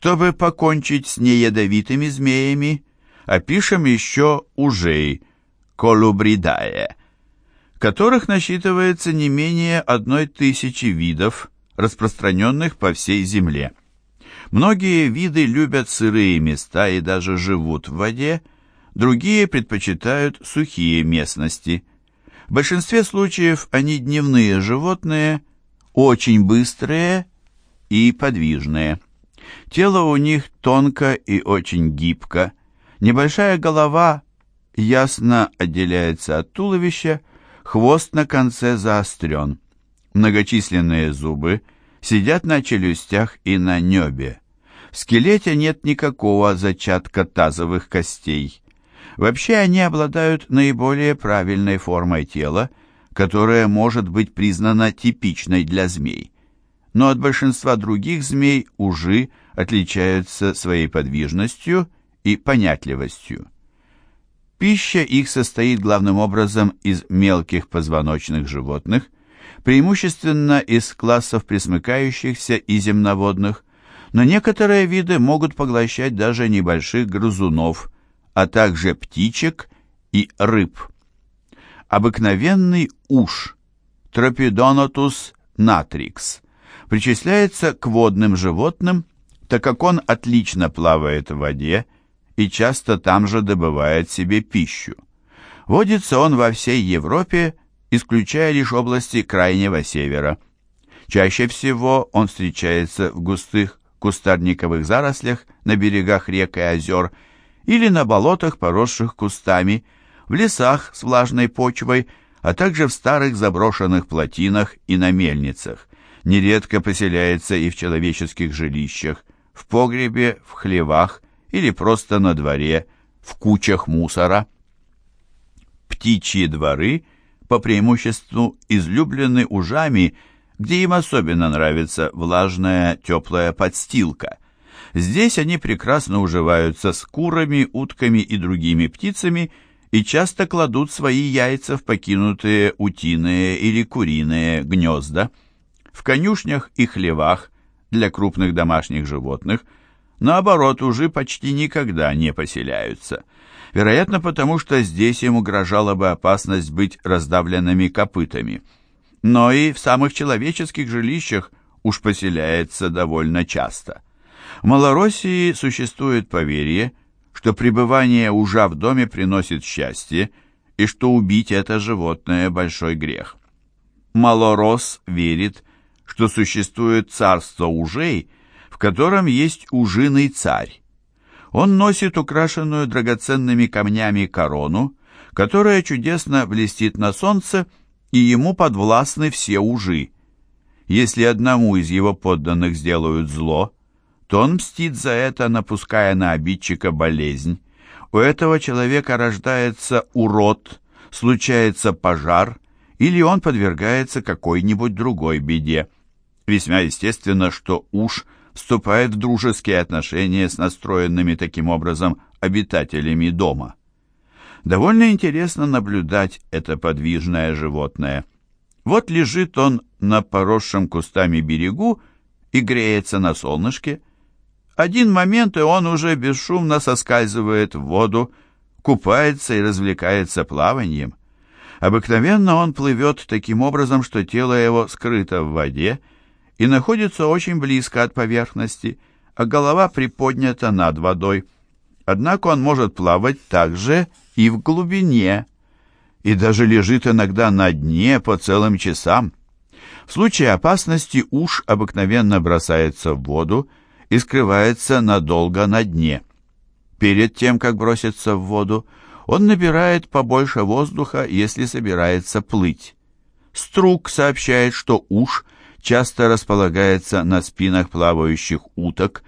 Чтобы покончить с неядовитыми змеями, опишем еще ужей, колубридае, которых насчитывается не менее одной тысячи видов, распространенных по всей земле. Многие виды любят сырые места и даже живут в воде, другие предпочитают сухие местности. В большинстве случаев они дневные животные, очень быстрые и подвижные. Тело у них тонко и очень гибко, небольшая голова ясно отделяется от туловища, хвост на конце заострен. Многочисленные зубы сидят на челюстях и на небе. В скелете нет никакого зачатка тазовых костей. Вообще они обладают наиболее правильной формой тела, которая может быть признана типичной для змей. Но от большинства других змей ужи отличаются своей подвижностью и понятливостью. Пища их состоит главным образом из мелких позвоночных животных, преимущественно из классов пресмыкающихся и земноводных, но некоторые виды могут поглощать даже небольших грызунов, а также птичек и рыб. Обыкновенный уж Тропидонотус натрикс причисляется к водным животным, так как он отлично плавает в воде и часто там же добывает себе пищу. Водится он во всей Европе, исключая лишь области Крайнего Севера. Чаще всего он встречается в густых кустарниковых зарослях на берегах рек и озер или на болотах, поросших кустами, в лесах с влажной почвой, а также в старых заброшенных плотинах и на мельницах. Нередко поселяется и в человеческих жилищах, в погребе, в хлевах или просто на дворе, в кучах мусора. Птичьи дворы по преимуществу излюблены ужами – где им особенно нравится влажная теплая подстилка. Здесь они прекрасно уживаются с курами, утками и другими птицами и часто кладут свои яйца в покинутые утиные или куриные гнезда. В конюшнях и хлевах для крупных домашних животных наоборот уже почти никогда не поселяются. Вероятно, потому что здесь им угрожала бы опасность быть раздавленными копытами – но и в самых человеческих жилищах уж поселяется довольно часто. В Малороссии существует поверье, что пребывание ужа в доме приносит счастье и что убить это животное – большой грех. Малорос верит, что существует царство ужей, в котором есть ужиный царь. Он носит украшенную драгоценными камнями корону, которая чудесно блестит на солнце – и ему подвластны все ужи. Если одному из его подданных сделают зло, то он мстит за это, напуская на обидчика болезнь. У этого человека рождается урод, случается пожар, или он подвергается какой-нибудь другой беде. Весьма естественно, что уж вступает в дружеские отношения с настроенными таким образом обитателями дома. Довольно интересно наблюдать это подвижное животное. Вот лежит он на поросшем кустами берегу и греется на солнышке. Один момент, и он уже бесшумно соскальзывает в воду, купается и развлекается плаванием. Обыкновенно он плывет таким образом, что тело его скрыто в воде и находится очень близко от поверхности, а голова приподнята над водой. Однако он может плавать также и в глубине, и даже лежит иногда на дне по целым часам. В случае опасности уж обыкновенно бросается в воду и скрывается надолго на дне. Перед тем, как броситься в воду, он набирает побольше воздуха, если собирается плыть. Струк сообщает, что уж часто располагается на спинах плавающих уток,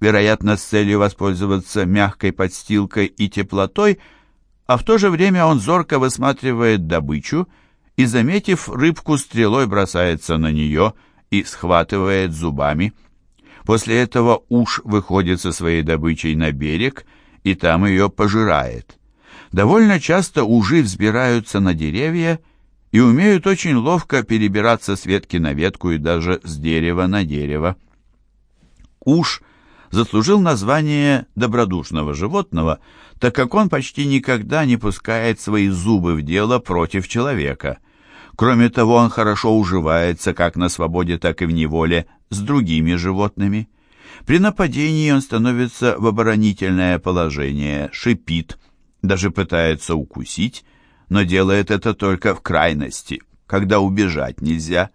вероятно, с целью воспользоваться мягкой подстилкой и теплотой – а в то же время он зорко высматривает добычу и, заметив рыбку, стрелой бросается на нее и схватывает зубами. После этого уж выходит со своей добычей на берег и там ее пожирает. Довольно часто ужи взбираются на деревья и умеют очень ловко перебираться с ветки на ветку и даже с дерева на дерево. Уж заслужил название добродушного животного, так как он почти никогда не пускает свои зубы в дело против человека. Кроме того, он хорошо уживается как на свободе, так и в неволе с другими животными. При нападении он становится в оборонительное положение, шипит, даже пытается укусить, но делает это только в крайности, когда убежать нельзя.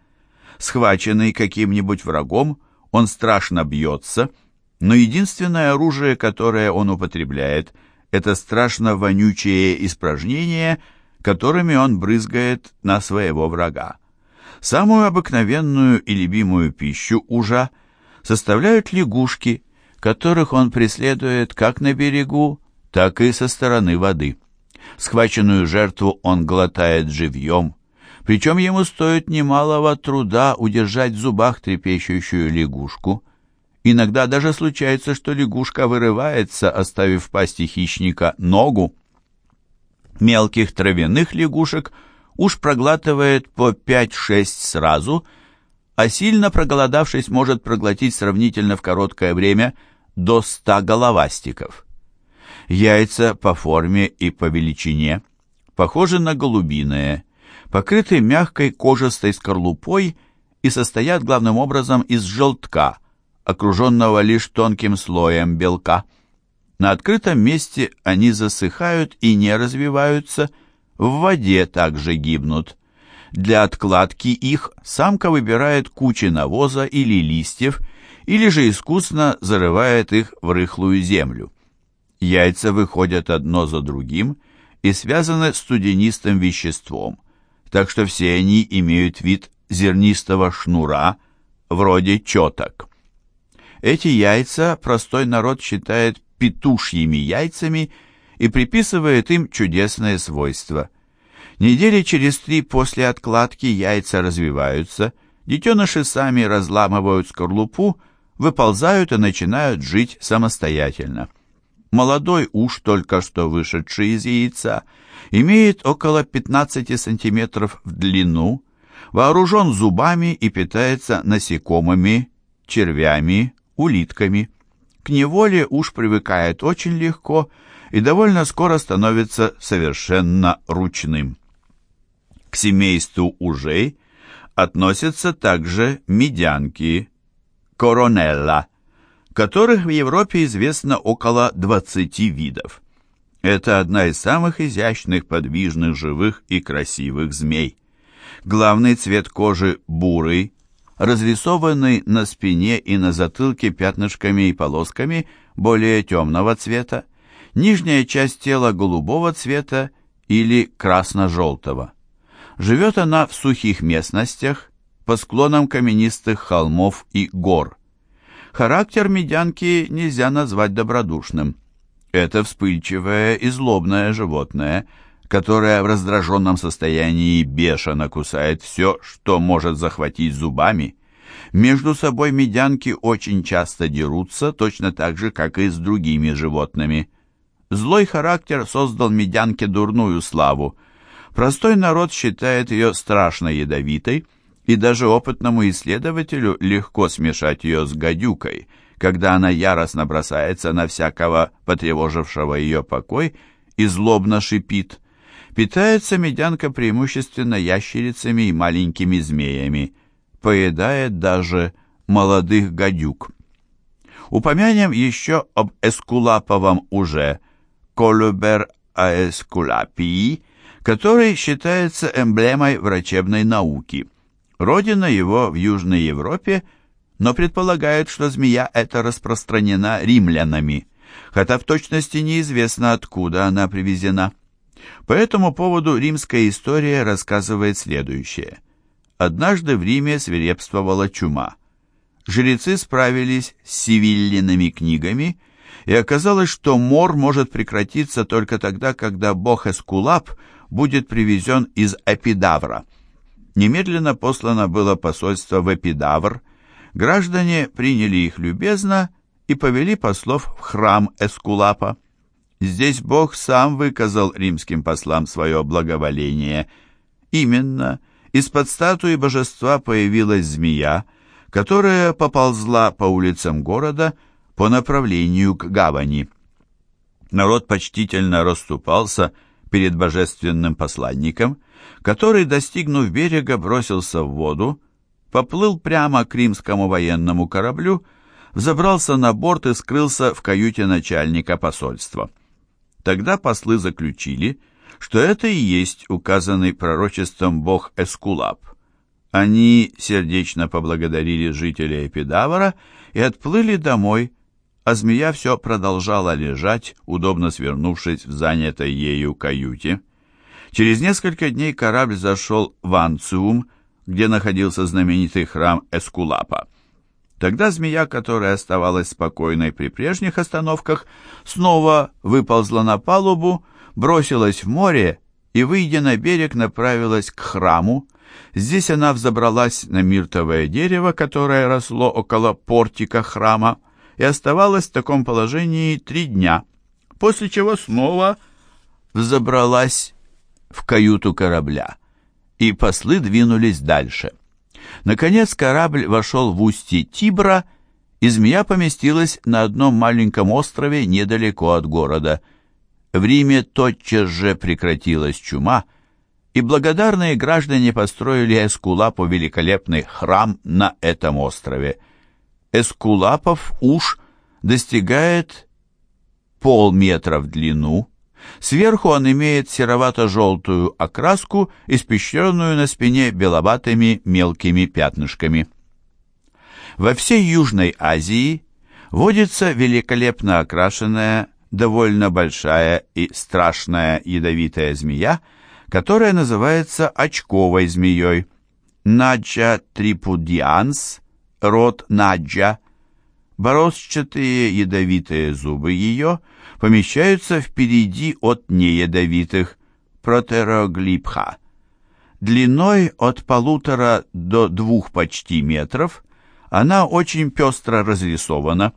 Схваченный каким-нибудь врагом, он страшно бьется, но единственное оружие, которое он употребляет, это страшно вонючие испражнения, которыми он брызгает на своего врага. Самую обыкновенную и любимую пищу ужа составляют лягушки, которых он преследует как на берегу, так и со стороны воды. Схваченную жертву он глотает живьем, причем ему стоит немалого труда удержать в зубах трепещущую лягушку. Иногда даже случается, что лягушка вырывается, оставив в пасти хищника ногу. Мелких травяных лягушек уж проглатывает по 5-6 сразу, а сильно проголодавшись может проглотить сравнительно в короткое время до 100 головастиков. Яйца по форме и по величине похожи на голубиные, покрыты мягкой кожистой скорлупой и состоят главным образом из желтка, окруженного лишь тонким слоем белка. На открытом месте они засыхают и не развиваются, в воде также гибнут. Для откладки их самка выбирает кучи навоза или листьев, или же искусно зарывает их в рыхлую землю. Яйца выходят одно за другим и связаны студенистым веществом, так что все они имеют вид зернистого шнура, вроде четок. Эти яйца простой народ считает петушьими яйцами и приписывает им чудесное свойство. Недели через три после откладки яйца развиваются, детеныши сами разламывают скорлупу, выползают и начинают жить самостоятельно. Молодой уж только что вышедший из яйца имеет около 15 сантиметров в длину, вооружен зубами и питается насекомыми, червями, улитками. К неволе уж привыкает очень легко и довольно скоро становится совершенно ручным. К семейству ужей относятся также медянки, коронелла, которых в Европе известно около 20 видов. Это одна из самых изящных, подвижных, живых и красивых змей. Главный цвет кожи бурый, разрисованный на спине и на затылке пятнышками и полосками более темного цвета, нижняя часть тела голубого цвета или красно-желтого. Живет она в сухих местностях, по склонам каменистых холмов и гор. Характер медянки нельзя назвать добродушным. Это вспыльчивое и злобное животное, которое в раздраженном состоянии бешено кусает все, что может захватить зубами. Между собой медянки очень часто дерутся, точно так же, как и с другими животными. Злой характер создал медянке дурную славу. Простой народ считает ее страшно ядовитой, и даже опытному исследователю легко смешать ее с гадюкой, когда она яростно бросается на всякого потревожившего ее покой и злобно шипит. Питается медянка преимущественно ящерицами и маленькими змеями, поедает даже молодых гадюк. Упомянем еще об эскулаповом уже, колюбер аэскулапии, который считается эмблемой врачебной науки – Родина его в Южной Европе, но предполагают, что змея эта распространена римлянами, хотя в точности неизвестно, откуда она привезена. По этому поводу римская история рассказывает следующее. Однажды в Риме свирепствовала чума. Жрецы справились с сивиллиными книгами, и оказалось, что мор может прекратиться только тогда, когда бог Эскулап будет привезен из Эпидавра – Немедленно послано было посольство в Эпидавр, граждане приняли их любезно и повели послов в храм Эскулапа. Здесь Бог сам выказал римским послам свое благоволение. Именно из-под статуи божества появилась змея, которая поползла по улицам города, по направлению к гавани. Народ почтительно расступался перед божественным посланником, который, достигнув берега, бросился в воду, поплыл прямо к римскому военному кораблю, взобрался на борт и скрылся в каюте начальника посольства. Тогда послы заключили, что это и есть указанный пророчеством бог Эскулап. Они сердечно поблагодарили жителя Эпидавра и отплыли домой, а змея все продолжала лежать, удобно свернувшись в занятой ею каюте. Через несколько дней корабль зашел в Анциум, где находился знаменитый храм Эскулапа. Тогда змея, которая оставалась спокойной при прежних остановках, снова выползла на палубу, бросилась в море и, выйдя на берег, направилась к храму. Здесь она взобралась на миртовое дерево, которое росло около портика храма, и оставалась в таком положении три дня, после чего снова взобралась в каюту корабля, и послы двинулись дальше. Наконец корабль вошел в устье Тибра, и змея поместилась на одном маленьком острове недалеко от города. В Риме тотчас же прекратилась чума, и благодарные граждане построили Эскулапу великолепный храм на этом острове. Эскулапов уж достигает полметра в длину, Сверху он имеет серовато-желтую окраску, испещренную на спине беловатыми мелкими пятнышками. Во всей Южной Азии водится великолепно окрашенная, довольно большая и страшная ядовитая змея, которая называется очковой змеей. Наджа трипудианс, род наджа. Борозчатые ядовитые зубы ее – помещаются впереди от неядовитых протероглипха. Длиной от полутора до двух почти метров она очень пестро разрисована.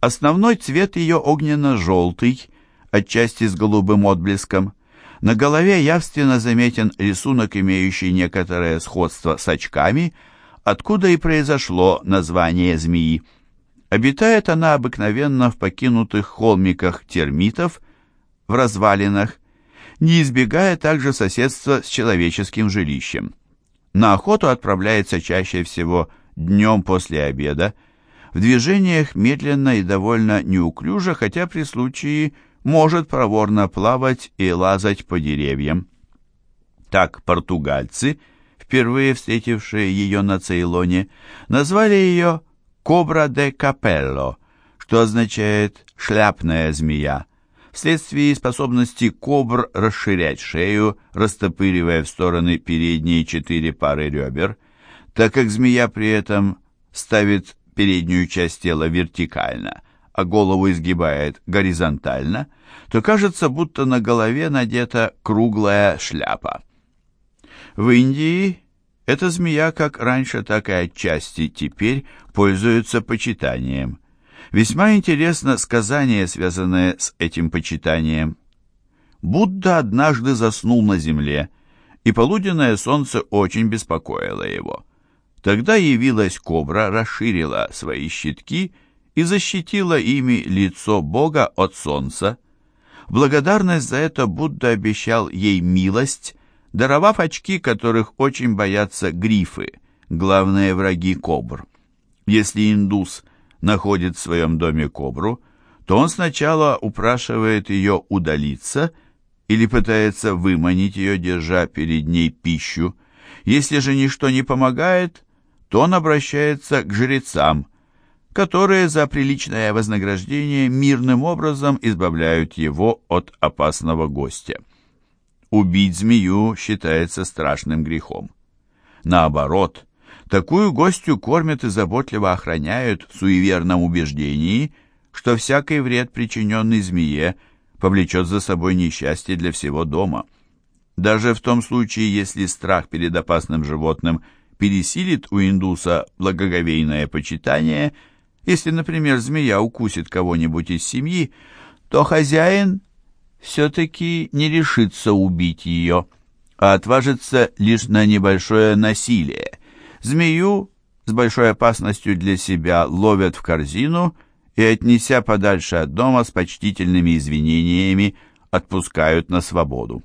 Основной цвет ее огненно-желтый, отчасти с голубым отблеском. На голове явственно заметен рисунок, имеющий некоторое сходство с очками, откуда и произошло название змеи. Обитает она обыкновенно в покинутых холмиках термитов, в развалинах, не избегая также соседства с человеческим жилищем. На охоту отправляется чаще всего днем после обеда, в движениях медленно и довольно неуклюже, хотя при случае может проворно плавать и лазать по деревьям. Так португальцы, впервые встретившие ее на Цейлоне, назвали ее «кобра де капелло», что означает «шляпная змея», вследствие способности кобр расширять шею, растопыривая в стороны передние четыре пары ребер, так как змея при этом ставит переднюю часть тела вертикально, а голову изгибает горизонтально, то кажется, будто на голове надета круглая шляпа. В Индии эта змея как раньше, так и отчасти теперь пользуется почитанием. Весьма интересно сказание, связанное с этим почитанием. Будда однажды заснул на земле, и полуденное солнце очень беспокоило его. Тогда явилась кобра, расширила свои щитки и защитила ими лицо Бога от солнца. В благодарность за это Будда обещал ей милость, даровав очки, которых очень боятся грифы, главные враги кобр. Если индус находит в своем доме кобру, то он сначала упрашивает ее удалиться или пытается выманить ее, держа перед ней пищу. Если же ничто не помогает, то он обращается к жрецам, которые за приличное вознаграждение мирным образом избавляют его от опасного гостя. Убить змею считается страшным грехом. Наоборот, такую гостью кормят и заботливо охраняют в суеверном убеждении, что всякий вред, причиненный змее, повлечет за собой несчастье для всего дома. Даже в том случае, если страх перед опасным животным пересилит у индуса благоговейное почитание, если, например, змея укусит кого-нибудь из семьи, то хозяин все-таки не решится убить ее, а отважится лишь на небольшое насилие. Змею с большой опасностью для себя ловят в корзину и, отнеся подальше от дома с почтительными извинениями, отпускают на свободу.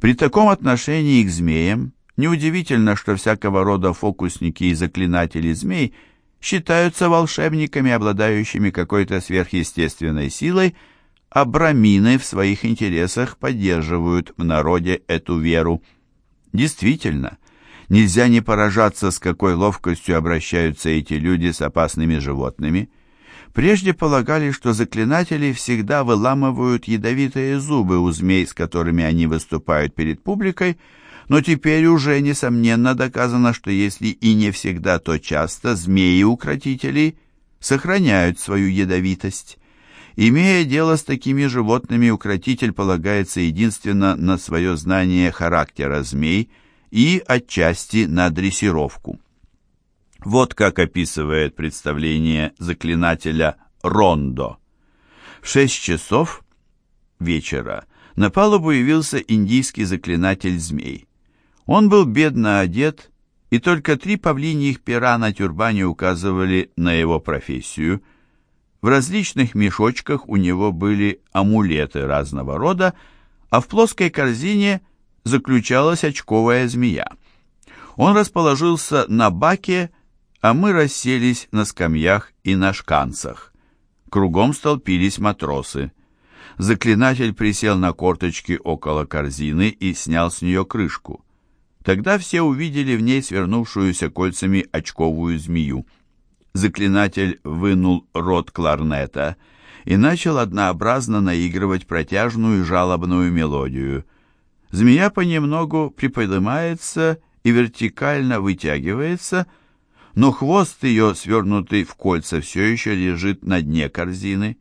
При таком отношении к змеям неудивительно, что всякого рода фокусники и заклинатели змей считаются волшебниками, обладающими какой-то сверхъестественной силой, а брамины в своих интересах поддерживают в народе эту веру. Действительно, нельзя не поражаться, с какой ловкостью обращаются эти люди с опасными животными. Прежде полагали, что заклинатели всегда выламывают ядовитые зубы у змей, с которыми они выступают перед публикой, но теперь уже, несомненно, доказано, что если и не всегда, то часто змеи-укротители сохраняют свою ядовитость. Имея дело с такими животными, укротитель полагается единственно на свое знание характера змей и отчасти на дрессировку. Вот как описывает представление заклинателя Рондо. В шесть часов вечера на палубу явился индийский заклинатель змей. Он был бедно одет, и только три павлиньих пера на тюрбане указывали на его профессию. В различных мешочках у него были амулеты разного рода, а в плоской корзине заключалась очковая змея. Он расположился на баке а мы расселись на скамьях и на шканцах. Кругом столпились матросы. Заклинатель присел на корточки около корзины и снял с нее крышку. Тогда все увидели в ней свернувшуюся кольцами очковую змею. Заклинатель вынул рот кларнета и начал однообразно наигрывать протяжную жалобную мелодию. Змея понемногу приподнимается и вертикально вытягивается, но хвост ее, свернутый в кольца, все еще лежит на дне корзины.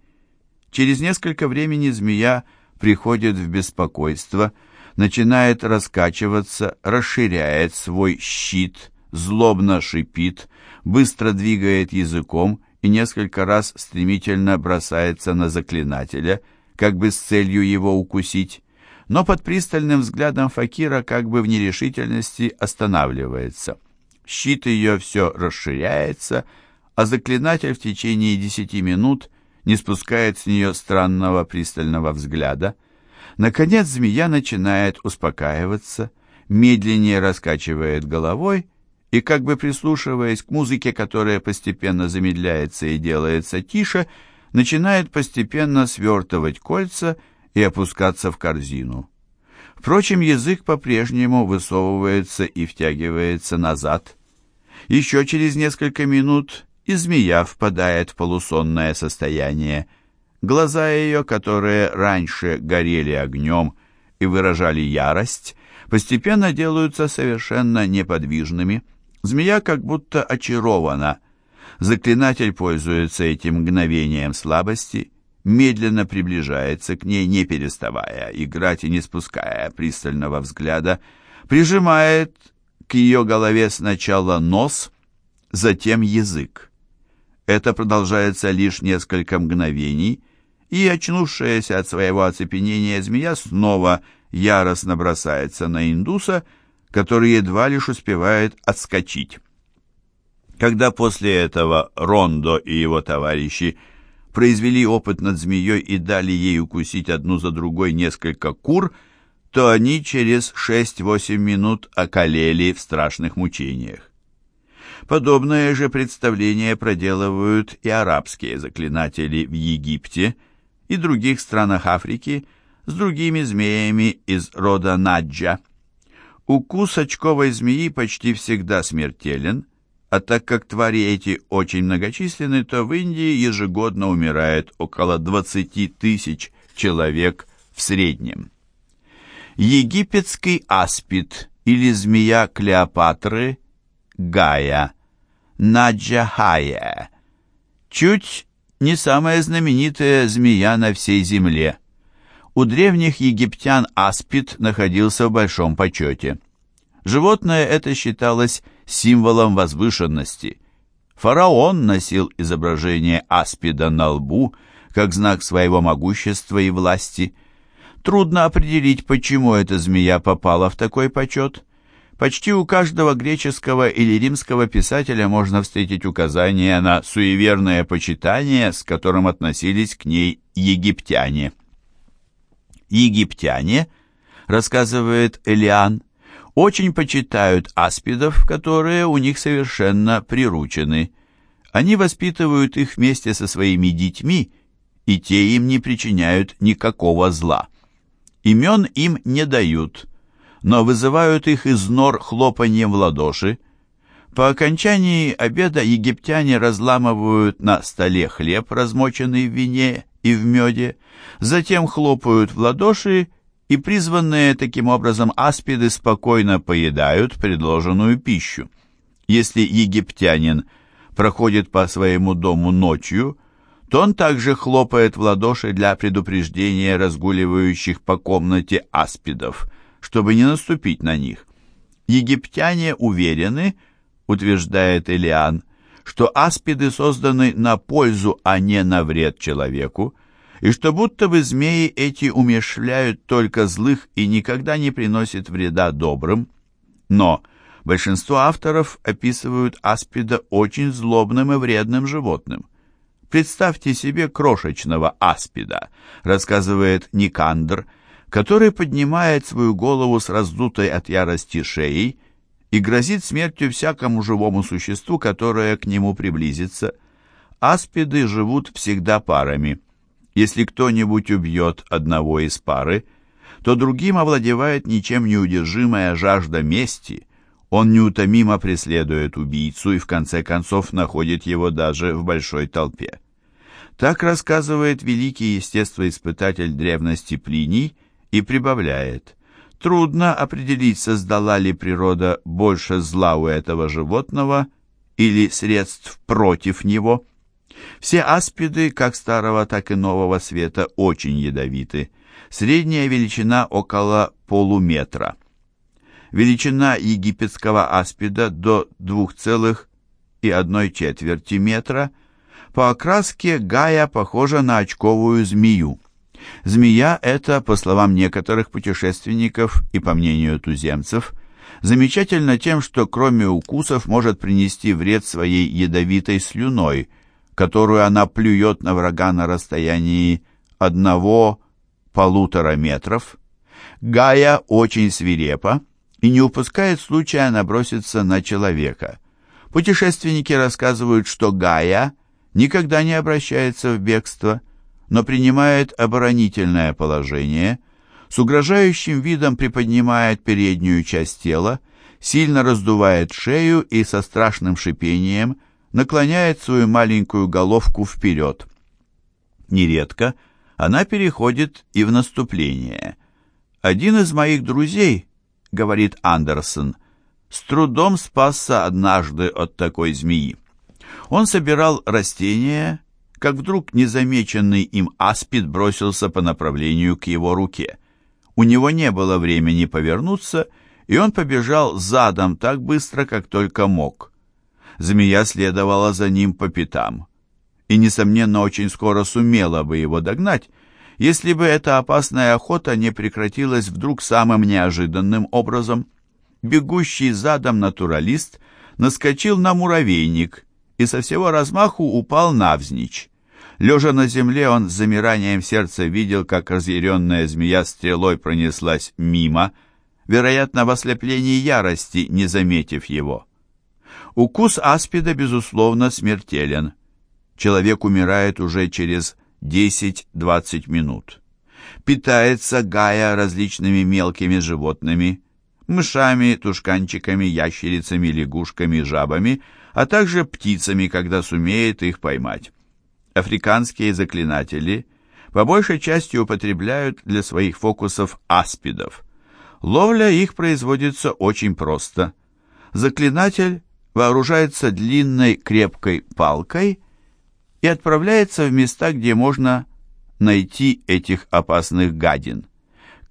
Через несколько времени змея приходит в беспокойство, начинает раскачиваться, расширяет свой щит, злобно шипит, быстро двигает языком и несколько раз стремительно бросается на заклинателя, как бы с целью его укусить, но под пристальным взглядом Факира как бы в нерешительности останавливается. Щит ее все расширяется, а заклинатель в течение десяти минут не спускает с нее странного пристального взгляда. Наконец змея начинает успокаиваться, медленнее раскачивает головой и, как бы прислушиваясь к музыке, которая постепенно замедляется и делается тише, начинает постепенно свертывать кольца и опускаться в корзину. Впрочем, язык по-прежнему высовывается и втягивается назад. Еще через несколько минут и змея впадает в полусонное состояние. Глаза ее, которые раньше горели огнем и выражали ярость, постепенно делаются совершенно неподвижными. Змея как будто очарована. Заклинатель пользуется этим мгновением слабости медленно приближается к ней, не переставая играть и не спуская пристального взгляда, прижимает к ее голове сначала нос, затем язык. Это продолжается лишь несколько мгновений, и, очнувшаяся от своего оцепенения змея, снова яростно бросается на индуса, который едва лишь успевает отскочить. Когда после этого Рондо и его товарищи произвели опыт над змеей и дали ей укусить одну за другой несколько кур, то они через 6-8 минут околели в страшных мучениях. Подобное же представление проделывают и арабские заклинатели в Египте и других странах Африки с другими змеями из рода Наджа. Укус очковой змеи почти всегда смертелен – а так как твари эти очень многочисленны, то в Индии ежегодно умирает около 20 тысяч человек в среднем. Египетский аспид или змея Клеопатры Гая, Наджахая, чуть не самая знаменитая змея на всей земле. У древних египтян аспид находился в большом почете. Животное это считалось символом возвышенности. Фараон носил изображение аспида на лбу, как знак своего могущества и власти. Трудно определить, почему эта змея попала в такой почет. Почти у каждого греческого или римского писателя можно встретить указания на суеверное почитание, с которым относились к ней египтяне. Египтяне, рассказывает Элиан, очень почитают аспидов, которые у них совершенно приручены. Они воспитывают их вместе со своими детьми, и те им не причиняют никакого зла. Имен им не дают – но вызывают их из нор хлопаньем в ладоши. По окончании обеда египтяне разламывают на столе хлеб, размоченный в вине и в меде, затем хлопают в ладоши, и призванные таким образом аспиды спокойно поедают предложенную пищу. Если египтянин проходит по своему дому ночью, то он также хлопает в ладоши для предупреждения разгуливающих по комнате аспидов чтобы не наступить на них. Египтяне уверены, утверждает Элиан, что аспиды созданы на пользу, а не на вред человеку, и что будто бы змеи эти умешляют только злых и никогда не приносят вреда добрым. Но большинство авторов описывают аспида очень злобным и вредным животным. Представьте себе крошечного аспида, рассказывает Никандр, который поднимает свою голову с раздутой от ярости шеей и грозит смертью всякому живому существу, которое к нему приблизится. Аспиды живут всегда парами. Если кто-нибудь убьет одного из пары, то другим овладевает ничем неудержимая жажда мести. Он неутомимо преследует убийцу и в конце концов находит его даже в большой толпе. Так рассказывает великий естествоиспытатель древности Плиний, и прибавляет. Трудно определить, создала ли природа больше зла у этого животного или средств против него. Все аспиды, как старого, так и нового света, очень ядовиты. Средняя величина около полуметра. Величина египетского аспида до 2,1 четверти метра. По окраске Гая похожа на очковую змею. Змея эта, по словам некоторых путешественников и по мнению туземцев, замечательна тем, что кроме укусов может принести вред своей ядовитой слюной, которую она плюет на врага на расстоянии одного-полутора метров. Гая очень свирепа и не упускает случая наброситься на человека. Путешественники рассказывают, что Гая никогда не обращается в бегство – но принимает оборонительное положение, с угрожающим видом приподнимает переднюю часть тела, сильно раздувает шею и со страшным шипением наклоняет свою маленькую головку вперед. Нередко она переходит и в наступление. «Один из моих друзей, — говорит Андерсон, — с трудом спасся однажды от такой змеи. Он собирал растения как вдруг незамеченный им аспид бросился по направлению к его руке. У него не было времени повернуться, и он побежал задом так быстро, как только мог. Змея следовала за ним по пятам, и, несомненно, очень скоро сумела бы его догнать, если бы эта опасная охота не прекратилась вдруг самым неожиданным образом. Бегущий задом натуралист наскочил на муравейник и со всего размаху упал навзничь. Лежа на земле, он с замиранием сердца видел, как разъяренная змея стрелой пронеслась мимо, вероятно, в ослеплении ярости, не заметив его. Укус аспида, безусловно, смертелен. Человек умирает уже через 10-20 минут. Питается Гая различными мелкими животными, мышами, тушканчиками, ящерицами, лягушками, жабами, а также птицами, когда сумеет их поймать. Африканские заклинатели по большей части употребляют для своих фокусов аспидов. Ловля их производится очень просто. Заклинатель вооружается длинной крепкой палкой и отправляется в места, где можно найти этих опасных гадин.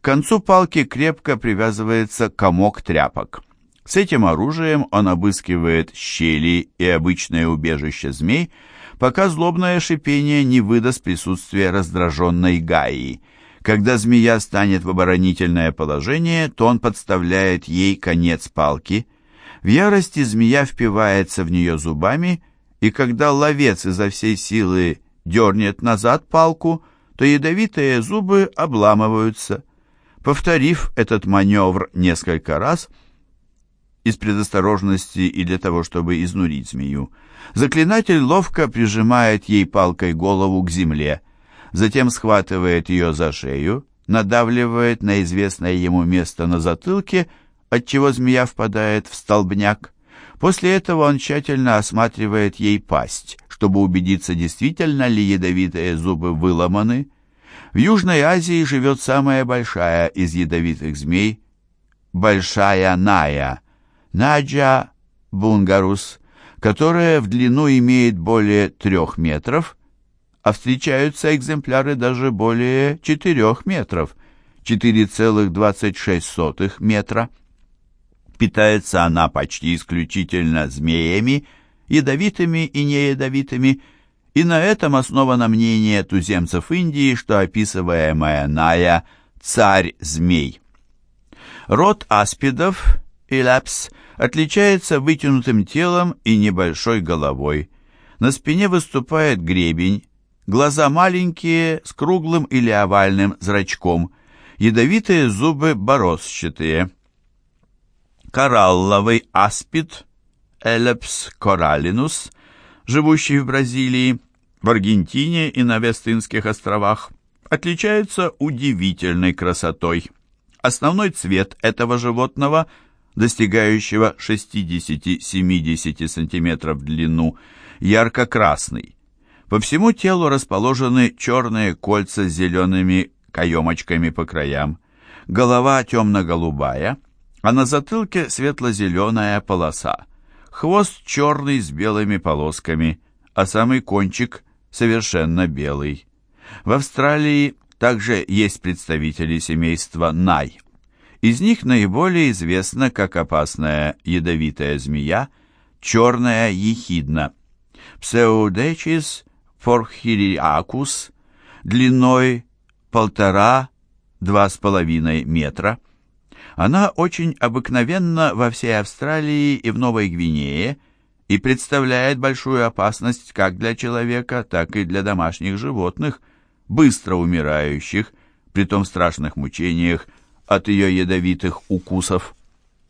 К концу палки крепко привязывается комок тряпок. С этим оружием он обыскивает щели и обычное убежище змей, пока злобное шипение не выдаст присутствие раздраженной Гаи. Когда змея станет в оборонительное положение, то он подставляет ей конец палки. В ярости змея впивается в нее зубами, и когда ловец изо всей силы дернет назад палку, то ядовитые зубы обламываются. Повторив этот маневр несколько раз, из предосторожности и для того, чтобы изнурить змею, заклинатель ловко прижимает ей палкой голову к земле, затем схватывает ее за шею, надавливает на известное ему место на затылке, отчего змея впадает в столбняк. После этого он тщательно осматривает ей пасть, чтобы убедиться, действительно ли ядовитые зубы выломаны. В Южной Азии живет самая большая из ядовитых змей – большая ная, наджа бунгарус, которая в длину имеет более трех метров – а встречаются экземпляры даже более 4 метров, 4,26 метра. Питается она почти исключительно змеями, ядовитыми и неядовитыми, и на этом основано мнение туземцев Индии, что описываемая Ная – царь змей. Род аспидов, илапс, отличается вытянутым телом и небольшой головой. На спине выступает гребень, Глаза маленькие, с круглым или овальным зрачком. Ядовитые зубы борозчатые. Коралловый аспид, Элепс кораллинус, живущий в Бразилии, в Аргентине и на Вестынских островах, отличается удивительной красотой. Основной цвет этого животного, достигающего 60-70 см в длину, ярко-красный. По всему телу расположены черные кольца с зелеными каемочками по краям. Голова темно-голубая, а на затылке светло-зеленая полоса. Хвост черный с белыми полосками, а самый кончик совершенно белый. В Австралии также есть представители семейства Най. Из них наиболее известна как опасная ядовитая змея черная ехидна. Псеудечис форхириакус длиной полтора-два с половиной метра. Она очень обыкновенна во всей Австралии и в Новой Гвинее и представляет большую опасность как для человека, так и для домашних животных, быстро умирающих, при том страшных мучениях от ее ядовитых укусов.